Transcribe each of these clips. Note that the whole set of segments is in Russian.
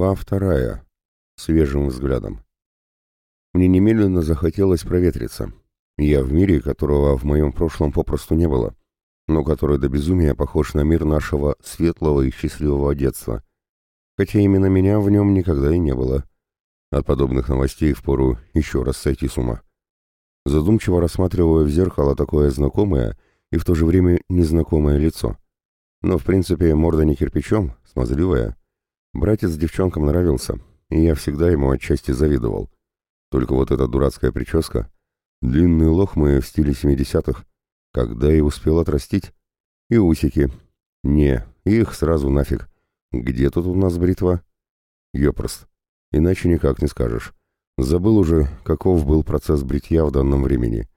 Глава вторая. Свежим взглядом. Мне немедленно захотелось проветриться. Я в мире, которого в моем прошлом попросту не было, но который до безумия похож на мир нашего светлого и счастливого детства. Хотя именно меня в нем никогда и не было. От подобных новостей впору еще раз сойти с ума. Задумчиво рассматриваю в зеркало такое знакомое и в то же время незнакомое лицо. Но, в принципе, морда не кирпичом, смазливая, Братец девчонкам нравился, и я всегда ему отчасти завидовал. Только вот эта дурацкая прическа, длинные лохмы в стиле 70-х, когда и успел отрастить, и усики. Не, их сразу нафиг. Где тут у нас бритва? Ёпрост. Иначе никак не скажешь. Забыл уже, каков был процесс бритья в данном времени.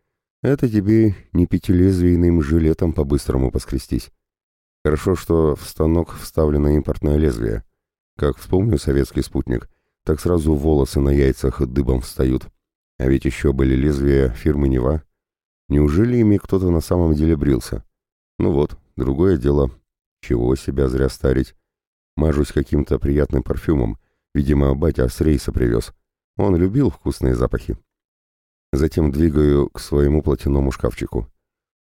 Это тебе не пятилезвийным жилетом по-быстрому поскрестись. Хорошо, что в станок вставлено импортное лезвие. Как вспомню советский спутник, так сразу волосы на яйцах дыбом встают. А ведь еще были лезвия фирмы «Нева». Неужели ими кто-то на самом деле брился? Ну вот, другое дело. Чего себя зря старить? Мажусь каким-то приятным парфюмом. Видимо, батя с рейса привез. Он любил вкусные запахи. Затем двигаю к своему платяному шкафчику.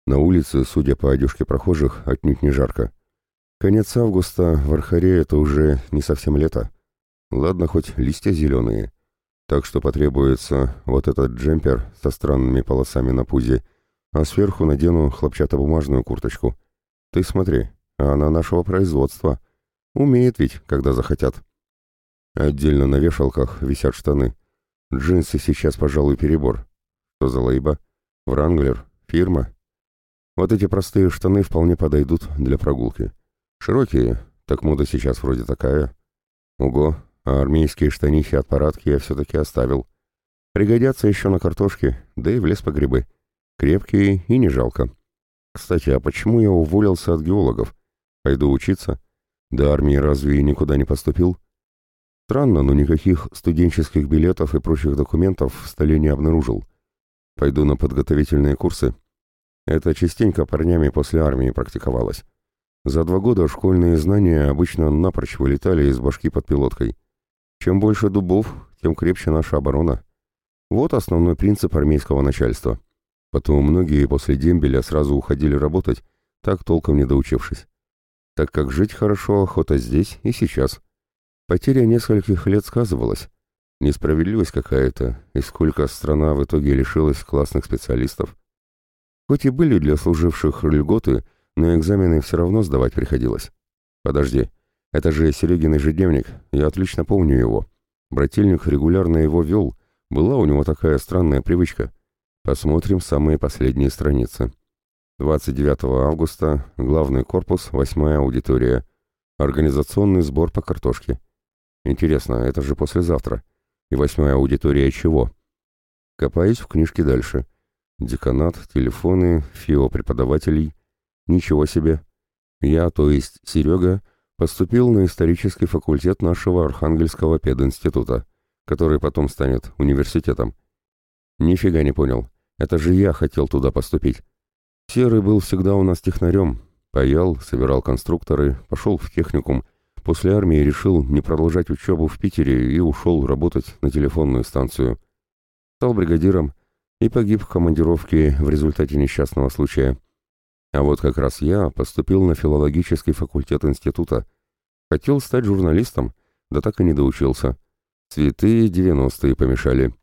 На улице, судя по одежке прохожих, отнюдь не жарко. Конец августа в Архаре это уже не совсем лето. Ладно, хоть листья зеленые. Так что потребуется вот этот джемпер со странными полосами на пузе, а сверху надену хлопчатобумажную курточку. Ты смотри, она нашего производства. Умеет ведь, когда захотят. Отдельно на вешалках висят штаны. Джинсы сейчас, пожалуй, перебор. Что за лейба? Вранглер? Фирма? Вот эти простые штаны вполне подойдут для прогулки. Широкие, так мода сейчас вроде такая. Ого, а армейские штанихи от парадки я все-таки оставил. Пригодятся еще на картошке, да и в лес по грибы. Крепкие и не жалко. Кстати, а почему я уволился от геологов? Пойду учиться. До армии разве никуда не поступил? Странно, но никаких студенческих билетов и прочих документов в столе не обнаружил. Пойду на подготовительные курсы. Это частенько парнями после армии практиковалось. За два года школьные знания обычно напрочь вылетали из башки под пилоткой. Чем больше дубов, тем крепче наша оборона. Вот основной принцип армейского начальства. Потом многие после дембеля сразу уходили работать, так толком не доучившись. Так как жить хорошо охота здесь и сейчас. Потеря нескольких лет сказывалась. Несправедливость какая-то, и сколько страна в итоге лишилась классных специалистов. Хоть и были для служивших льготы, но экзамены все равно сдавать приходилось. Подожди, это же Серегин ежедневник, я отлично помню его. Брательник регулярно его вел, была у него такая странная привычка. Посмотрим самые последние страницы. 29 августа, главный корпус, восьмая аудитория. Организационный сбор по картошке. Интересно, это же послезавтра. И восьмая аудитория чего? Копаюсь в книжке дальше. Деканат, телефоны, фио преподавателей — Ничего себе. Я, то есть Серега, поступил на исторический факультет нашего Архангельского пединститута, который потом станет университетом. Нифига не понял. Это же я хотел туда поступить. Серый был всегда у нас технарем. Паял, собирал конструкторы, пошел в техникум. После армии решил не продолжать учебу в Питере и ушел работать на телефонную станцию. Стал бригадиром и погиб в командировке в результате несчастного случая. А вот как раз я поступил на филологический факультет института. Хотел стать журналистом, да так и не доучился. Цветы девяностые помешали.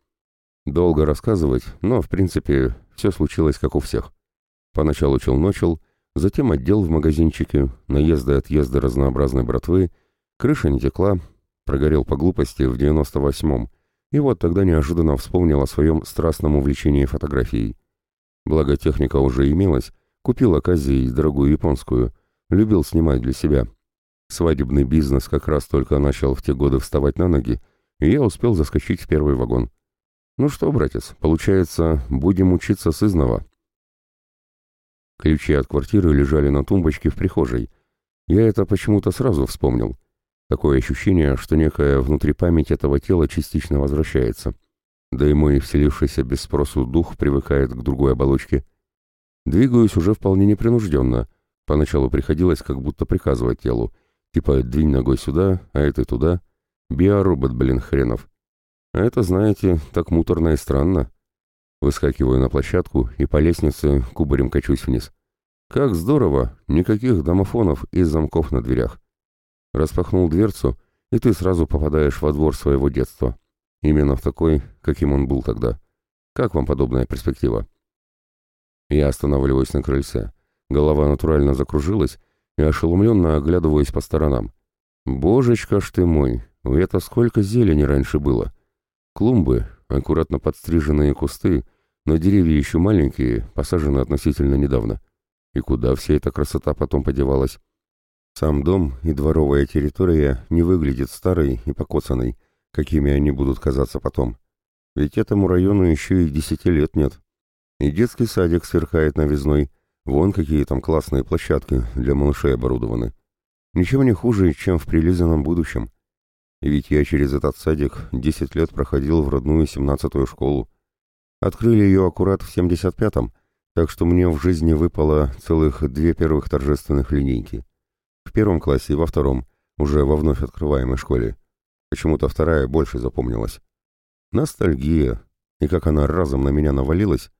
Долго рассказывать, но, в принципе, все случилось как у всех. Поначалу челночил, затем отдел в магазинчике, наезды-отъезды разнообразной братвы, крыша не текла, прогорел по глупости в девяносто восьмом, и вот тогда неожиданно вспомнил о своем страстном увлечении фотографией. Благо техника уже имелась, Купил оказии дорогую японскую. Любил снимать для себя. Свадебный бизнес как раз только начал в те годы вставать на ноги, и я успел заскочить в первый вагон. Ну что, братец, получается, будем учиться с изнова. Ключи от квартиры лежали на тумбочке в прихожей. Я это почему-то сразу вспомнил. Такое ощущение, что некая внутрипамять этого тела частично возвращается. Да и мой вселившийся без спросу дух привыкает к другой оболочке. Двигаюсь уже вполне непринужденно. Поначалу приходилось как будто приказывать телу. Типа «двинь ногой сюда, а это туда». Биоробот, блин, хренов. А это, знаете, так муторно и странно. Выскакиваю на площадку и по лестнице кубарем качусь вниз. Как здорово, никаких домофонов и замков на дверях. Распахнул дверцу, и ты сразу попадаешь во двор своего детства. Именно в такой, каким он был тогда. Как вам подобная перспектива? Я останавливаюсь на крыльце. Голова натурально закружилась, и ошеломленно оглядываюсь по сторонам. «Божечка ж ты мой, это сколько зелени раньше было!» Клумбы, аккуратно подстриженные кусты, но деревья еще маленькие, посажены относительно недавно. И куда вся эта красота потом подевалась? Сам дом и дворовая территория не выглядят старой и покоцанной, какими они будут казаться потом. Ведь этому району еще и десяти лет нет. И детский садик сверкает новизной, вон какие там классные площадки для малышей оборудованы. Ничего не хуже, чем в прилизанном будущем. Ведь я через этот садик 10 лет проходил в родную 17-ю школу. Открыли ее аккурат в 75-м, так что мне в жизни выпало целых две первых торжественных линейки. В первом классе и во втором, уже во вновь открываемой школе. Почему-то вторая больше запомнилась. Ностальгия, и как она разом на меня навалилась,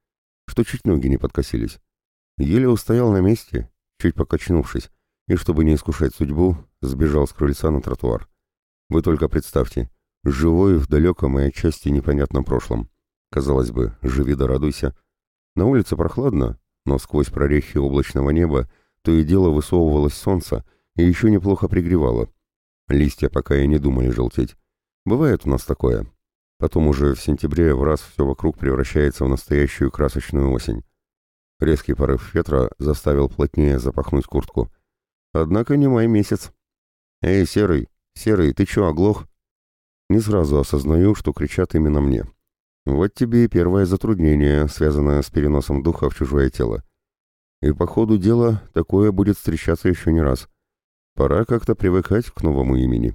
что чуть ноги не подкосились. Еле устоял на месте, чуть покачнувшись, и, чтобы не искушать судьбу, сбежал с крыльца на тротуар. Вы только представьте, живой в далеком и отчасти непонятном прошлом. Казалось бы, живи да радуйся. На улице прохладно, но сквозь прорехи облачного неба то и дело высовывалось солнце и еще неплохо пригревало. Листья пока и не думали желтеть. Бывает у нас такое. Потом уже в сентябре в раз все вокруг превращается в настоящую красочную осень. Резкий порыв ветра заставил плотнее запахнуть куртку. Однако не май месяц. «Эй, Серый, «Серый, ты чё, оглох?» Не сразу осознаю, что кричат именно мне. Вот тебе и первое затруднение, связанное с переносом духа в чужое тело. И по ходу дела такое будет встречаться еще не раз. Пора как-то привыкать к новому имени.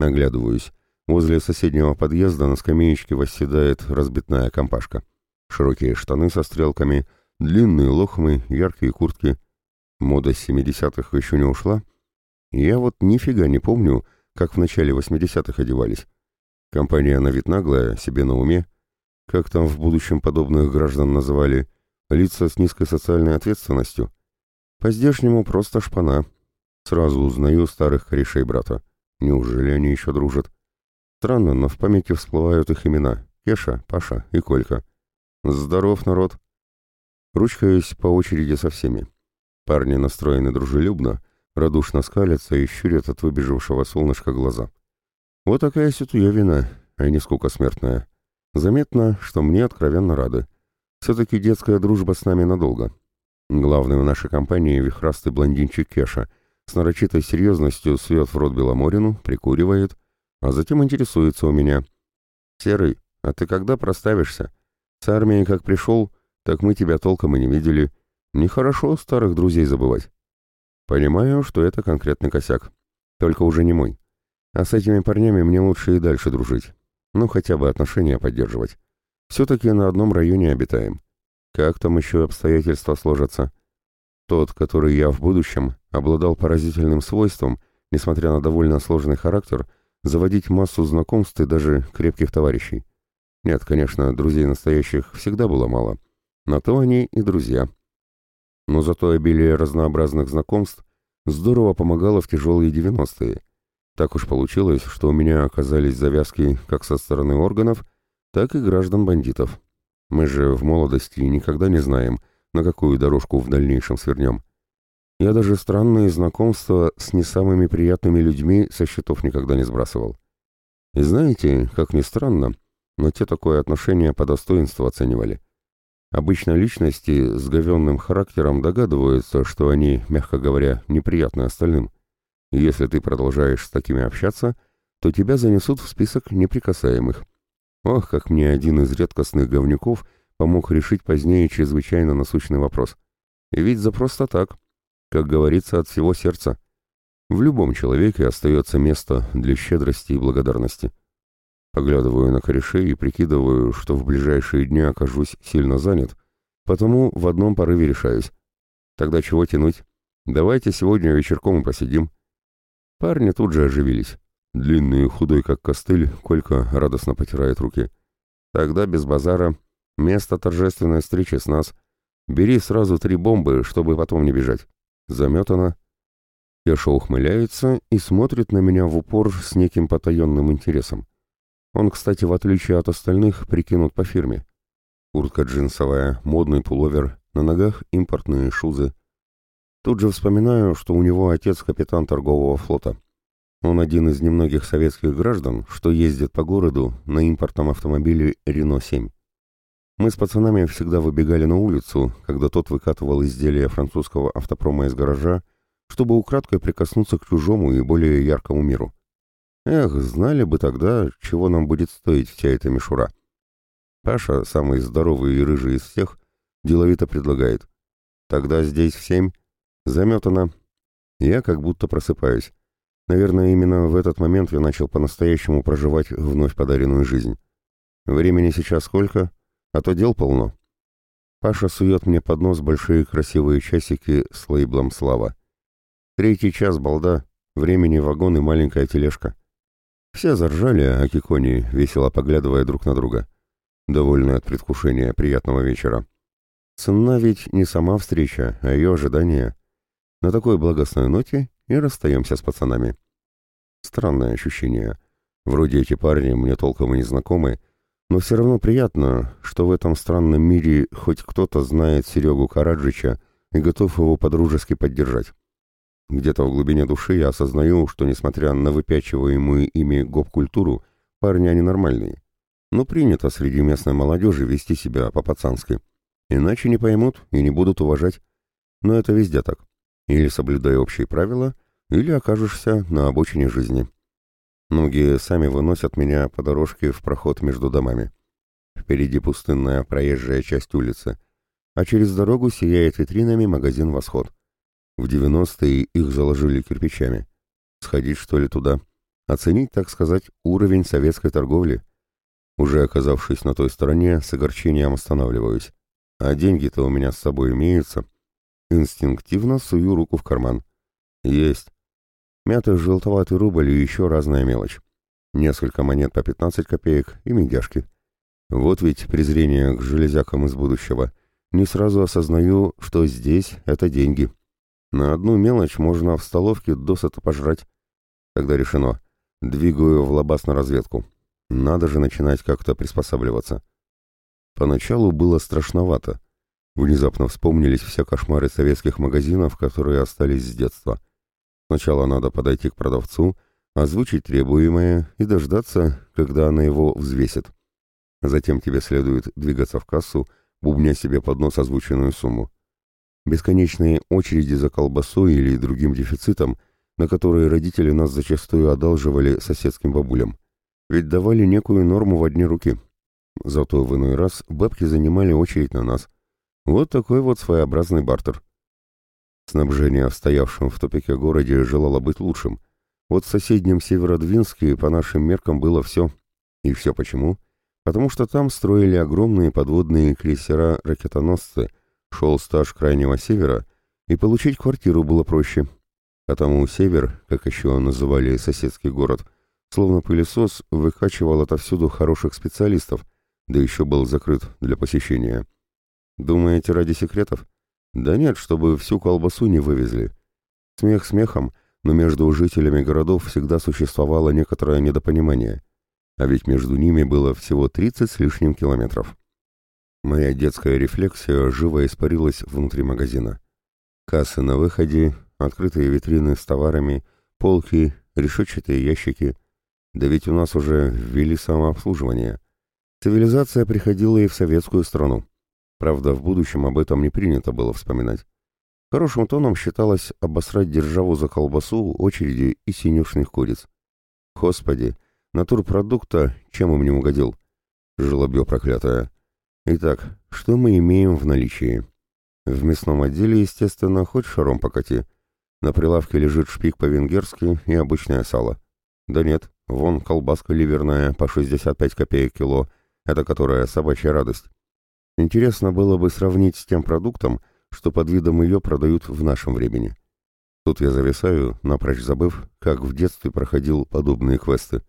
Наглядываюсь. Возле соседнего подъезда на скамеечке восседает разбитная компашка. Широкие штаны со стрелками, длинные лохмы, яркие куртки. Мода семидесятых еще не ушла, я вот нифига не помню, как в начале 80-х одевались. Компания на вид наглая, себе на уме. Как там в будущем подобных граждан называли? Лица с низкой социальной ответственностью. По-здешнему просто шпана. Сразу узнаю старых корешей брата. Неужели они еще дружат? Странно, но в памяти всплывают их имена. Кеша, Паша и Колька. Здоров, народ. Ручкаюсь по очереди со всеми. Парни настроены дружелюбно, радушно скалятся и щурят от выбежавшего солнышка глаза. Вот такая ситуевина, а не скука смертная. Заметно, что мне откровенно рады. Все-таки детская дружба с нами надолго. Главный в нашей компании вихрастый блондинчик Кеша с нарочитой серьезностью сует в рот Беломорину, прикуривает, а затем интересуется у меня. «Серый, а ты когда проставишься? С армией как пришел, так мы тебя толком и не видели. Нехорошо старых друзей забывать». Понимаю, что это конкретный косяк. Только уже не мой. А с этими парнями мне лучше и дальше дружить. Ну, хотя бы отношения поддерживать. Все-таки на одном районе обитаем. Как там еще обстоятельства сложатся? Тот, который я в будущем, обладал поразительным свойством, несмотря на довольно сложный характер, заводить массу знакомств и даже крепких товарищей. Нет, конечно, друзей настоящих всегда было мало. На то они и друзья но зато обилие разнообразных знакомств здорово помогало в тяжелые девяностые. Так уж получилось, что у меня оказались завязки как со стороны органов, так и граждан-бандитов. Мы же в молодости никогда не знаем, на какую дорожку в дальнейшем свернем. Я даже странные знакомства с не самыми приятными людьми со счетов никогда не сбрасывал. И знаете, как ни странно, но те такое отношение по достоинству оценивали. Обычно личности с говенным характером догадываются, что они, мягко говоря, неприятны остальным. И если ты продолжаешь с такими общаться, то тебя занесут в список неприкасаемых. Ох, как мне один из редкостных говнюков помог решить позднее чрезвычайно насущный вопрос. И ведь за просто так, как говорится, от всего сердца. В любом человеке остается место для щедрости и благодарности. Поглядываю на корешей и прикидываю, что в ближайшие дни окажусь сильно занят, потому в одном порыве решаюсь. Тогда чего тянуть? Давайте сегодня вечерком и посидим. Парни тут же оживились. Длинный и худой, как костыль, Колька радостно потирает руки. Тогда без базара. Место торжественной встречи с нас. Бери сразу три бомбы, чтобы потом не бежать. Заметано. Кеша ухмыляется и смотрит на меня в упор с неким потаенным интересом. Он, кстати, в отличие от остальных, прикинут по фирме. Куртка джинсовая, модный пуловер, на ногах импортные шузы. Тут же вспоминаю, что у него отец капитан торгового флота. Он один из немногих советских граждан, что ездит по городу на импортном автомобиле «Рено-7». Мы с пацанами всегда выбегали на улицу, когда тот выкатывал изделия французского автопрома из гаража, чтобы украдкой прикоснуться к чужому и более яркому миру. Эх, знали бы тогда, чего нам будет стоить вся эта мишура. Паша, самый здоровый и рыжий из всех, деловито предлагает. Тогда здесь в семь. Заметано. Я как будто просыпаюсь. Наверное, именно в этот момент я начал по-настоящему проживать вновь подаренную жизнь. Времени сейчас сколько? А то дел полно. Паша сует мне под нос большие красивые часики с лейблом «Слава». Третий час, балда. Времени вагон и маленькая тележка. Все заржали, а Кикони, весело поглядывая друг на друга. Довольны от предвкушения приятного вечера. Ценна ведь не сама встреча, а ее ожидание. На такой благостной ноте и расстаемся с пацанами. Странное ощущение. Вроде эти парни мне толком и не знакомы, но все равно приятно, что в этом странном мире хоть кто-то знает Серегу Караджича и готов его подружески поддержать. Где-то в глубине души я осознаю, что, несмотря на выпячиваемую ими гоп-культуру, парни они нормальные. Но принято среди местной молодежи вести себя по-пацански. Иначе не поймут и не будут уважать. Но это везде так. Или соблюдай общие правила, или окажешься на обочине жизни. Ноги сами выносят меня по дорожке в проход между домами. Впереди пустынная проезжая часть улицы, а через дорогу сияет витринами магазин «Восход». В 90-е их заложили кирпичами. Сходить, что ли, туда? Оценить, так сказать, уровень советской торговли. Уже оказавшись на той стороне, с огорчением останавливаюсь. А деньги-то у меня с собой имеются. Инстинктивно сую руку в карман. Есть. Мятый желтоватый рубль и еще разная мелочь. Несколько монет по 15 копеек и медяшки. Вот ведь презрение к железякам из будущего. Не сразу осознаю, что здесь это деньги. На одну мелочь можно в столовке досыта пожрать. Тогда решено. Двигаю в лабаз на разведку. Надо же начинать как-то приспосабливаться. Поначалу было страшновато. Внезапно вспомнились все кошмары советских магазинов, которые остались с детства. Сначала надо подойти к продавцу, озвучить требуемое и дождаться, когда она его взвесит. Затем тебе следует двигаться в кассу, бубня себе под нос озвученную сумму. Бесконечные очереди за колбасой или другим дефицитом, на которые родители нас зачастую одалживали соседским бабулям. Ведь давали некую норму в одни руки. Зато в иной раз бабки занимали очередь на нас. Вот такой вот своеобразный бартер. Снабжение в стоявшем в тупике городе желало быть лучшим. Вот в соседнем Северодвинске по нашим меркам было все. И все почему? Потому что там строили огромные подводные крейсера-ракетоносцы – шел стаж Крайнего Севера, и получить квартиру было проще. Потому Север, как еще называли соседский город, словно пылесос, выкачивал отовсюду хороших специалистов, да еще был закрыт для посещения. Думаете, ради секретов? Да нет, чтобы всю колбасу не вывезли. Смех смехом, но между жителями городов всегда существовало некоторое недопонимание. А ведь между ними было всего 30 с лишним километров. Моя детская рефлексия живо испарилась внутри магазина. Кассы на выходе, открытые витрины с товарами, полки, решетчатые ящики. Да ведь у нас уже ввели самообслуживание. Цивилизация приходила и в советскую страну. Правда, в будущем об этом не принято было вспоминать. Хорошим тоном считалось обосрать державу за колбасу, очереди и синюшных куриц. Господи, натурпродукта чем им не угодил? Желобье проклятое. Итак, что мы имеем в наличии? В мясном отделе, естественно, хоть шаром покати. На прилавке лежит шпик по-венгерски и обычное сало. Да нет, вон колбаска ливерная по 65 копеек кило, это которая собачья радость. Интересно было бы сравнить с тем продуктом, что под видом ее продают в нашем времени. Тут я зависаю, напрочь забыв, как в детстве проходил подобные квесты.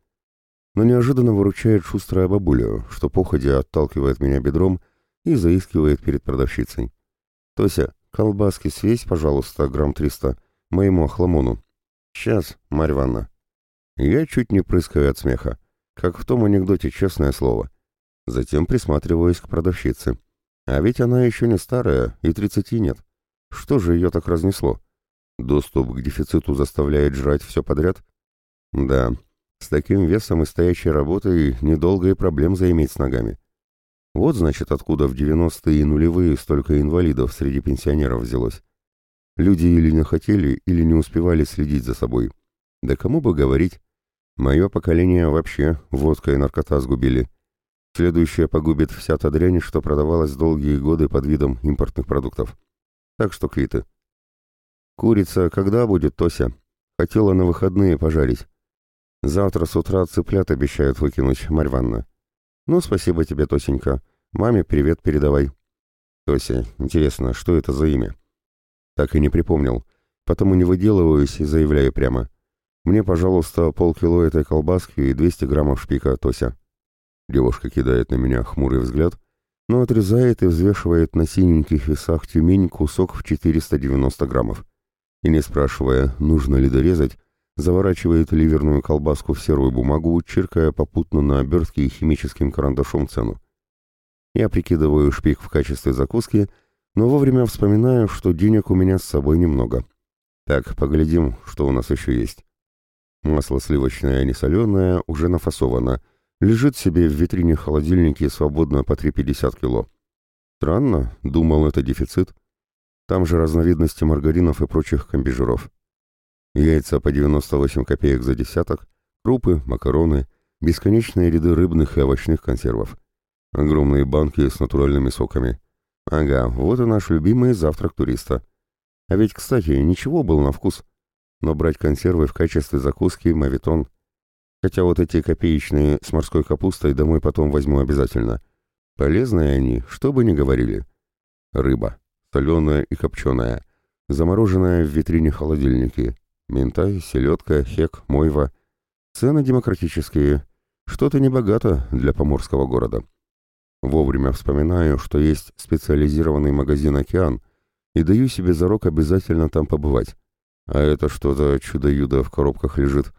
Но неожиданно выручает шустрая бабуля, что походя отталкивает меня бедром и заискивает перед продавщицей. «Тося, колбаски свесь, пожалуйста, грамм триста, моему охламону». «Сейчас, Марья Ивановна». Я чуть не прыскаю от смеха, как в том анекдоте, честное слово. Затем присматриваюсь к продавщице. А ведь она еще не старая, и тридцати нет. Что же ее так разнесло? Доступ к дефициту заставляет жрать все подряд? Да, с таким весом и стоящей работой недолго и проблем заиметь с ногами. Вот, значит, откуда в 90-е и нулевые столько инвалидов среди пенсионеров взялось. Люди или не хотели, или не успевали следить за собой. Да кому бы говорить? Мое поколение вообще водка и наркота сгубили. Следующее погубит вся та дрянь, что продавалась долгие годы под видом импортных продуктов. Так что квиты. Курица когда будет, Тося? Хотела на выходные пожарить. Завтра с утра цыплят обещают выкинуть, Марь Ванна. Ну, спасибо тебе, Тосенька. Маме привет передавай. Тося, интересно, что это за имя? Так и не припомнил. Потому не выделываюсь и заявляю прямо. Мне, пожалуйста, полкило этой колбаски и 200 граммов шпика, Тося. Девушка кидает на меня хмурый взгляд, но отрезает и взвешивает на синеньких весах тюмень кусок в 490 граммов. И не спрашивая, нужно ли дорезать, заворачивает ливерную колбаску в серую бумагу, чиркая попутно на обертке химическим карандашом цену. Я прикидываю шпик в качестве закуски, но вовремя вспоминаю, что денег у меня с собой немного. Так, поглядим, что у нас еще есть. Масло сливочное, несоленое, уже нафасовано, Лежит себе в витрине холодильники свободно по 3,50 кило. Странно, думал, это дефицит. Там же разновидности маргаринов и прочих комбижиров. Яйца по 98 копеек за десяток, крупы, макароны, бесконечные ряды рыбных и овощных консервов. Огромные банки с натуральными соками. Ага, вот и наш любимый завтрак туриста. А ведь, кстати, ничего был на вкус. Но брать консервы в качестве закуски – мавитон – Хотя вот эти копеечные с морской капустой домой потом возьму обязательно. Полезные они, что бы ни говорили. Рыба. Соленая и копченая. Замороженная в витрине холодильники. Ментай, селедка, хек, мойва. Цены демократические. Что-то небогато для поморского города. Вовремя вспоминаю, что есть специализированный магазин «Океан», и даю себе зарок обязательно там побывать. А это что-то чудо-юдо в коробках лежит.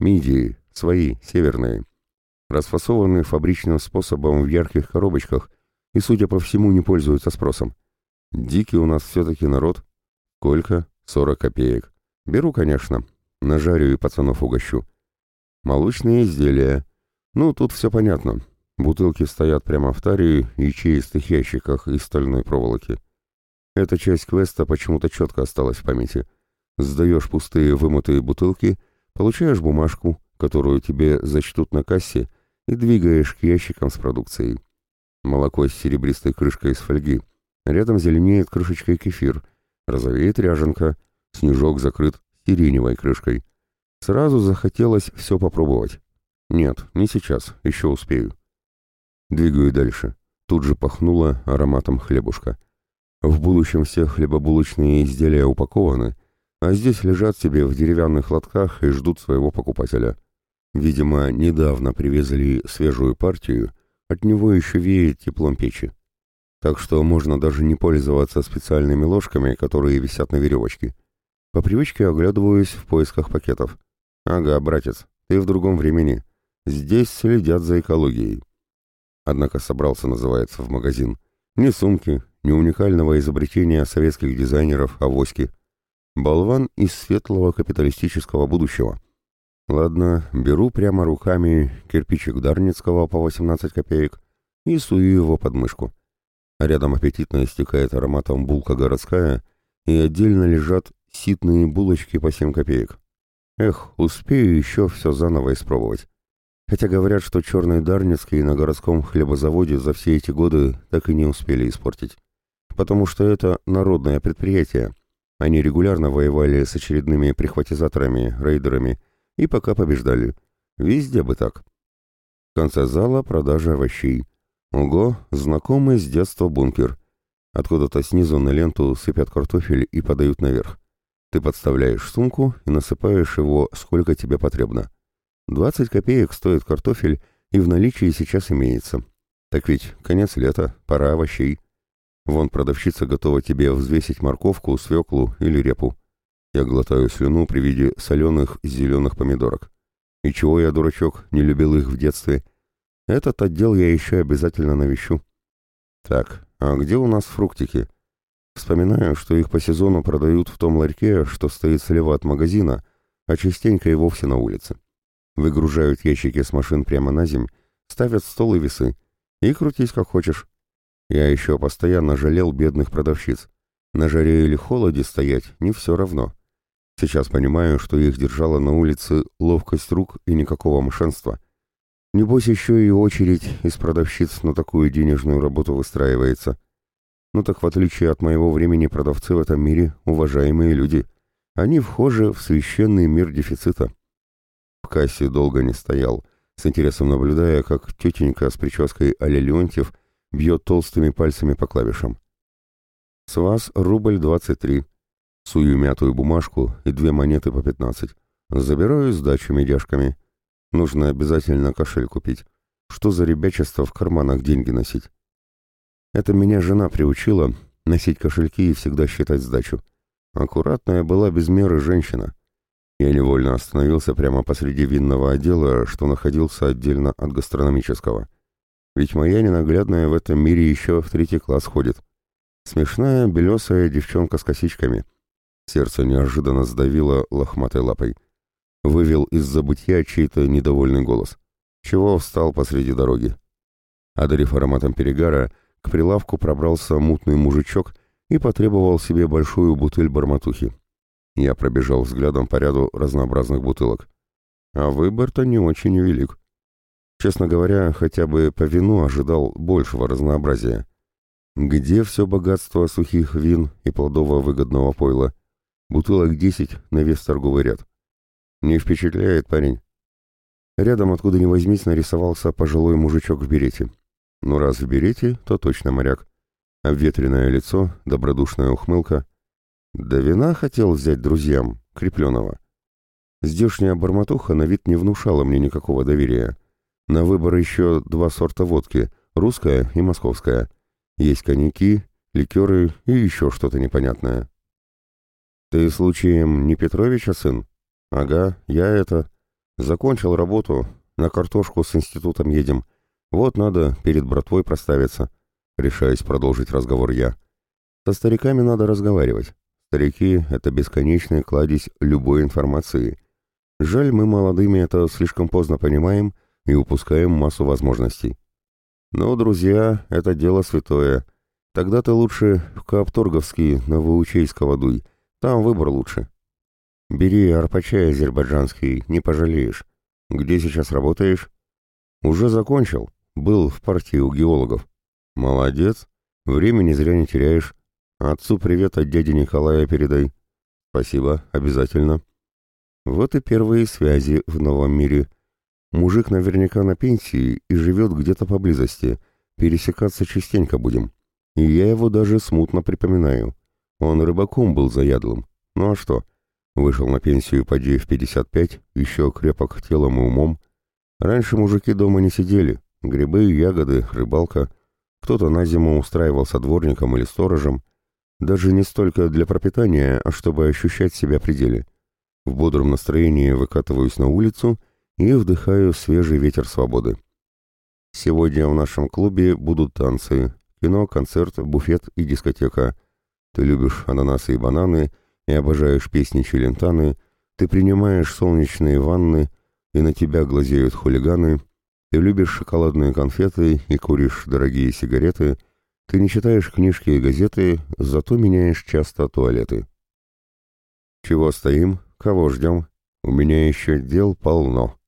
Мидии, Свои, северные. Расфасованные фабричным способом в ярких коробочках и, судя по всему, не пользуются спросом. Дикий у нас все-таки народ. Сколько? Сорок копеек. Беру, конечно. Нажарю и пацанов угощу. Молочные изделия. Ну, тут все понятно. Бутылки стоят прямо в таре и чистых ящиках из стальной проволоки. Эта часть квеста почему-то четко осталась в памяти. Сдаешь пустые вымытые бутылки, получаешь бумажку, которую тебе зачтут на кассе, и двигаешь к ящикам с продукцией. Молоко с серебристой крышкой из фольги. Рядом зеленеет крышечкой кефир. Розовеет ряженка. Снежок закрыт сиреневой крышкой. Сразу захотелось все попробовать. Нет, не сейчас, еще успею. Двигаю дальше. Тут же пахнуло ароматом хлебушка. В будущем все хлебобулочные изделия упакованы, а здесь лежат себе в деревянных лотках и ждут своего покупателя. Видимо, недавно привезли свежую партию, от него еще веет теплом печи. Так что можно даже не пользоваться специальными ложками, которые висят на веревочке. По привычке оглядываюсь в поисках пакетов. Ага, братец, ты в другом времени. Здесь следят за экологией. Однако собрался, называется, в магазин. Ни сумки, ни уникального изобретения советских дизайнеров авоськи. Болван из светлого капиталистического будущего. Ладно, беру прямо руками кирпичик Дарницкого по 18 копеек и сую его под мышку. Рядом аппетитно истекает ароматом булка городская, и отдельно лежат ситные булочки по 7 копеек. Эх, успею еще все заново испробовать. Хотя говорят, что черный Дарницкий на городском хлебозаводе за все эти годы так и не успели испортить. Потому что это народное предприятие. Они регулярно воевали с очередными прихватизаторами, рейдерами, и пока побеждали. Везде бы так. В конце зала продажа овощей. Ого, знакомый с детства бункер. Откуда-то снизу на ленту сыпят картофель и подают наверх. Ты подставляешь сумку и насыпаешь его, сколько тебе потребно. 20 копеек стоит картофель и в наличии сейчас имеется. Так ведь конец лета, пора овощей. Вон продавщица готова тебе взвесить морковку, свеклу или репу. Я глотаю слюну при виде соленых зеленых помидорок. И чего я, дурачок, не любил их в детстве? Этот отдел я еще обязательно навещу. Так, а где у нас фруктики? Вспоминаю, что их по сезону продают в том ларьке, что стоит слева от магазина, а частенько и вовсе на улице. Выгружают ящики с машин прямо на земь, ставят стол и весы. И крутись как хочешь. Я еще постоянно жалел бедных продавщиц. На жаре или холоде стоять не все равно. Сейчас понимаю, что их держала на улице ловкость рук и никакого мошенства. Небось еще и очередь из продавщиц на такую денежную работу выстраивается. Ну так в отличие от моего времени продавцы в этом мире уважаемые люди. Они вхожи в священный мир дефицита. В кассе долго не стоял, с интересом наблюдая, как тетенька с прической а Леонтьев бьет толстыми пальцами по клавишам. «С вас рубль двадцать три. Сую мятую бумажку и две монеты по пятнадцать. Забираю сдачу медяшками. Нужно обязательно кошель купить. Что за ребячество в карманах деньги носить? Это меня жена приучила носить кошельки и всегда считать сдачу. Аккуратная была без меры женщина. Я невольно остановился прямо посреди винного отдела, что находился отдельно от гастрономического. Ведь моя ненаглядная в этом мире еще в третий класс ходит. Смешная белесая девчонка с косичками. Сердце неожиданно сдавило лохматой лапой вывел из забытья чей-то недовольный голос. Чего встал посреди дороги? Одарив ароматом перегара, к прилавку пробрался мутный мужичок и потребовал себе большую бутыль барматухи. Я пробежал взглядом по ряду разнообразных бутылок. А выбор-то не очень велик. Честно говоря, хотя бы по вину ожидал большего разнообразия. Где все богатство сухих вин и плодово-выгодного пойла? Бутылок десять на весь торговый ряд. «Не впечатляет парень». Рядом, откуда ни возьмись, нарисовался пожилой мужичок в берете. Ну, раз в берете, то точно моряк. Обветренное лицо, добродушная ухмылка. Да вина хотел взять друзьям, крепленого. Здешняя барматуха на вид не внушала мне никакого доверия. На выбор еще два сорта водки, русская и московская. Есть коньяки, ликеры и еще что-то непонятное. «Ты случаем не Петровича сын?» «Ага, я это... Закончил работу, на картошку с институтом едем. Вот надо перед братвой проставиться». Решаюсь продолжить разговор я. «Со стариками надо разговаривать. Старики — это бесконечная кладезь любой информации. Жаль, мы молодыми это слишком поздно понимаем и упускаем массу возможностей. Но, друзья, это дело святое. Тогда ты лучше в Каапторговский, Новоучейского дуй. Там выбор лучше». «Бери арпачай азербайджанский, не пожалеешь. Где сейчас работаешь?» «Уже закончил. Был в партии у геологов». «Молодец. Времени зря не теряешь. Отцу привет от дяди Николая передай». «Спасибо, обязательно». Вот и первые связи в новом мире. Мужик наверняка на пенсии и живет где-то поблизости. Пересекаться частенько будем. И я его даже смутно припоминаю. Он рыбаком был заядлым. Ну а что?» Вышел на пенсию поди в 55, еще крепок телом и умом. Раньше мужики дома не сидели. Грибы, ягоды, рыбалка. Кто-то на зиму устраивался дворником или сторожем. Даже не столько для пропитания, а чтобы ощущать себя при деле. В бодром настроении выкатываюсь на улицу и вдыхаю свежий ветер свободы. Сегодня в нашем клубе будут танцы, кино, концерт, буфет и дискотека. Ты любишь ананасы и бананы — и обожаешь песни Челентаны, ты принимаешь солнечные ванны, и на тебя глазеют хулиганы, ты любишь шоколадные конфеты и куришь дорогие сигареты, ты не читаешь книжки и газеты, зато меняешь часто туалеты. Чего стоим? Кого ждем? У меня еще дел полно.